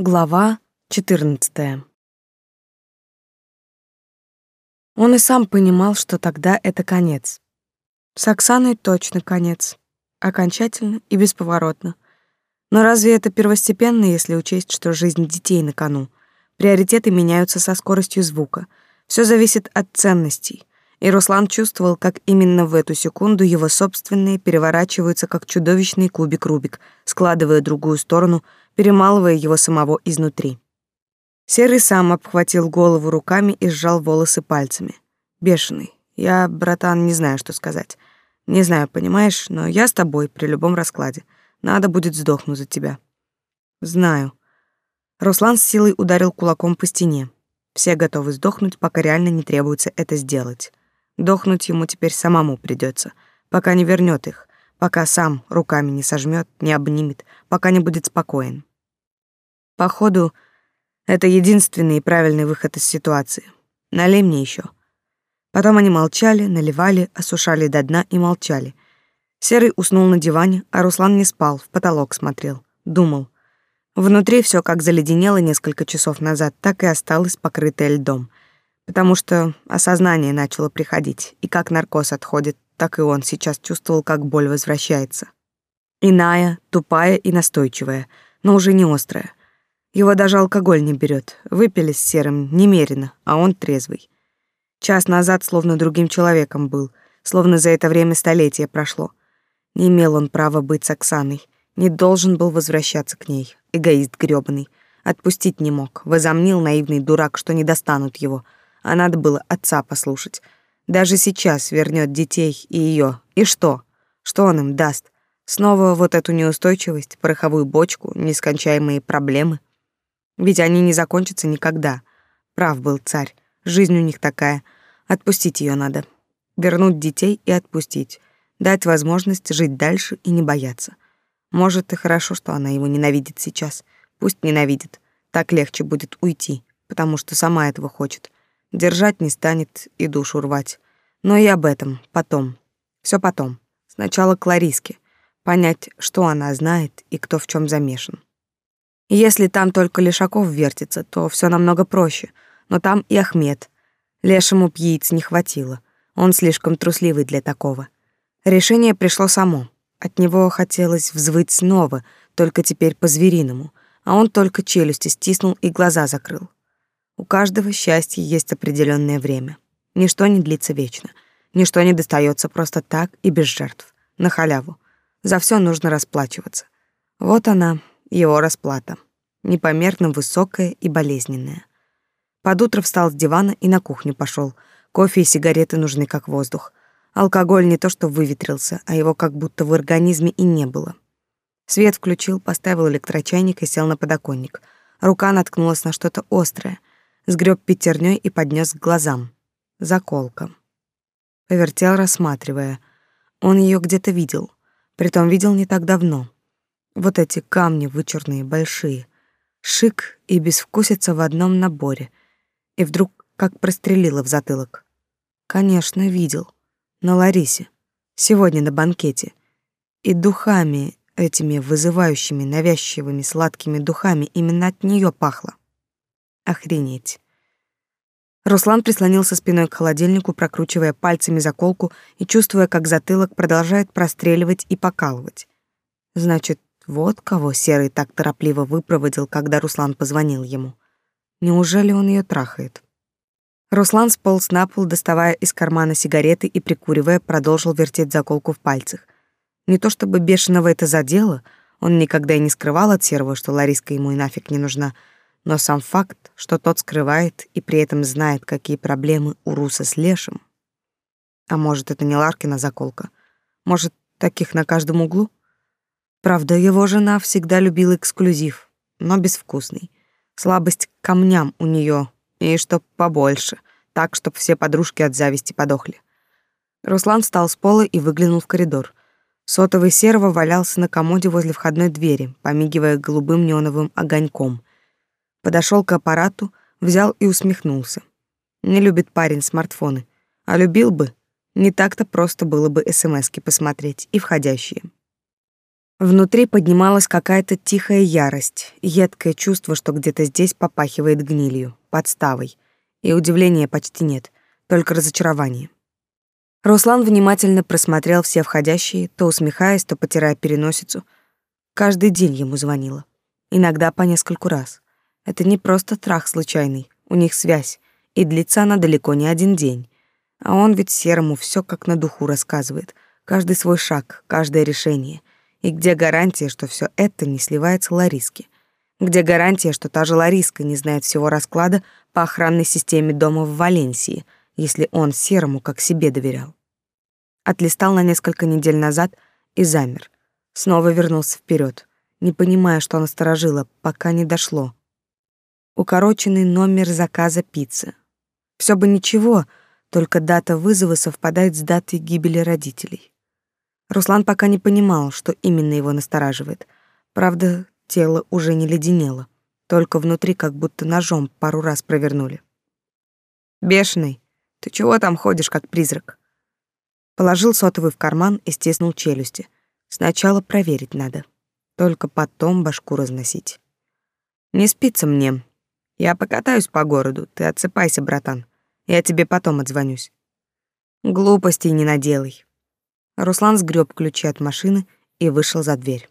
Глава 14. Он и сам понимал, что тогда это конец. С Оксаной точно конец. Окончательно и бесповоротно. Но разве это первостепенно, если учесть, что жизнь детей на кону? Приоритеты меняются со скоростью звука. Все зависит от ценностей. И Руслан чувствовал, как именно в эту секунду его собственные переворачиваются, как чудовищный кубик Рубик, складывая другую сторону — перемалывая его самого изнутри. Серый сам обхватил голову руками и сжал волосы пальцами. Бешеный. Я, братан, не знаю, что сказать. Не знаю, понимаешь, но я с тобой при любом раскладе. Надо будет сдохнуть за тебя. Знаю. Руслан с силой ударил кулаком по стене. Все готовы сдохнуть, пока реально не требуется это сделать. Дохнуть ему теперь самому придется, пока не вернет их, пока сам руками не сожмет, не обнимет, пока не будет спокоен. Походу, это единственный правильный выход из ситуации. Налей мне еще. Потом они молчали, наливали, осушали до дна и молчали. Серый уснул на диване, а Руслан не спал, в потолок смотрел, думал. Внутри все как заледенело несколько часов назад, так и осталось покрытое льдом, потому что осознание начало приходить, и как наркоз отходит, так и он сейчас чувствовал, как боль возвращается. Иная, тупая и настойчивая, но уже не острая. Его даже алкоголь не берет. Выпили с серым немерено, а он трезвый. Час назад словно другим человеком был, словно за это время столетие прошло. Не имел он права быть с Оксаной, не должен был возвращаться к ней, эгоист грёбаный. Отпустить не мог, возомнил наивный дурак, что не достанут его, а надо было отца послушать. Даже сейчас вернет детей и ее. И что? Что он им даст? Снова вот эту неустойчивость, пороховую бочку, нескончаемые проблемы — ведь они не закончатся никогда. Прав был царь. Жизнь у них такая. Отпустить ее надо. Вернуть детей и отпустить. Дать возможность жить дальше и не бояться. Может, и хорошо, что она его ненавидит сейчас. Пусть ненавидит. Так легче будет уйти, потому что сама этого хочет. Держать не станет и душу рвать. Но и об этом потом. Все потом. Сначала к Лариске. Понять, что она знает и кто в чем замешан. Если там только Лешаков вертится, то все намного проще. Но там и Ахмед. Лешему пьяиц не хватило. Он слишком трусливый для такого. Решение пришло само. От него хотелось взвыть снова, только теперь по-звериному, а он только челюсти стиснул и глаза закрыл. У каждого счастья есть определенное время. Ничто не длится вечно. Ничто не достается просто так и без жертв, на халяву. За все нужно расплачиваться. Вот она, его расплата. Непомерно высокая и болезненная. Под утро встал с дивана и на кухню пошел. Кофе и сигареты нужны как воздух. Алкоголь не то что выветрился, а его как будто в организме и не было. Свет включил, поставил электрочайник и сел на подоконник. Рука наткнулась на что-то острое. Сгреб пятерней и поднес к глазам. Заколка. Повертел, рассматривая. Он ее где-то видел. Притом видел не так давно. Вот эти камни вычурные, большие. Шик и безвкусица в одном наборе. И вдруг как прострелило в затылок. Конечно, видел. На Ларисе. Сегодня на банкете. И духами этими вызывающими, навязчивыми, сладкими духами именно от нее пахло. Охренеть. Руслан прислонился спиной к холодильнику, прокручивая пальцами заколку и чувствуя, как затылок продолжает простреливать и покалывать. Значит, вот кого Серый так торопливо выпроводил, когда Руслан позвонил ему. Неужели он ее трахает? Руслан сполз на пол, доставая из кармана сигареты и, прикуривая, продолжил вертеть заколку в пальцах. Не то чтобы бешеного это задело, он никогда и не скрывал от Серого, что Лариска ему и нафиг не нужна, но сам факт, что тот скрывает и при этом знает, какие проблемы у Руса с Лешем. А может, это не Ларкина заколка? Может, таких на каждом углу? Правда, его жена всегда любила эксклюзив, но безвкусный. Слабость к камням у нее, и чтоб побольше, так, чтоб все подружки от зависти подохли. Руслан встал с пола и выглянул в коридор. Сотовый серого валялся на комоде возле входной двери, помигивая голубым неоновым огоньком. Подошел к аппарату, взял и усмехнулся. Не любит парень смартфоны, а любил бы, не так-то просто было бы СМСки посмотреть и входящие. Внутри поднималась какая-то тихая ярость, едкое чувство, что где-то здесь попахивает гнилью, подставой. И удивления почти нет, только разочарование. Руслан внимательно просмотрел все входящие, то усмехаясь, то потирая переносицу. Каждый день ему звонила. Иногда по нескольку раз. Это не просто трах случайный, у них связь, и длится она далеко не один день. А он ведь Серому все как на духу рассказывает, каждый свой шаг, каждое решение. И где гарантия, что все это не сливается Лариске? Где гарантия, что та же Лариска не знает всего расклада по охранной системе дома в Валенсии, если он Серому как себе доверял? Отлистал на несколько недель назад и замер. Снова вернулся вперед, не понимая, что насторожило, пока не дошло. Укороченный номер заказа пиццы. Все бы ничего, только дата вызова совпадает с датой гибели родителей. Руслан пока не понимал, что именно его настораживает. Правда, тело уже не леденело, только внутри как будто ножом пару раз провернули. «Бешеный, ты чего там ходишь, как призрак?» Положил сотовый в карман и стиснул челюсти. Сначала проверить надо, только потом башку разносить. «Не спится мне. Я покатаюсь по городу, ты отсыпайся, братан. Я тебе потом отзвонюсь». «Глупостей не наделай». Руслан сгреб ключи от машины и вышел за дверь.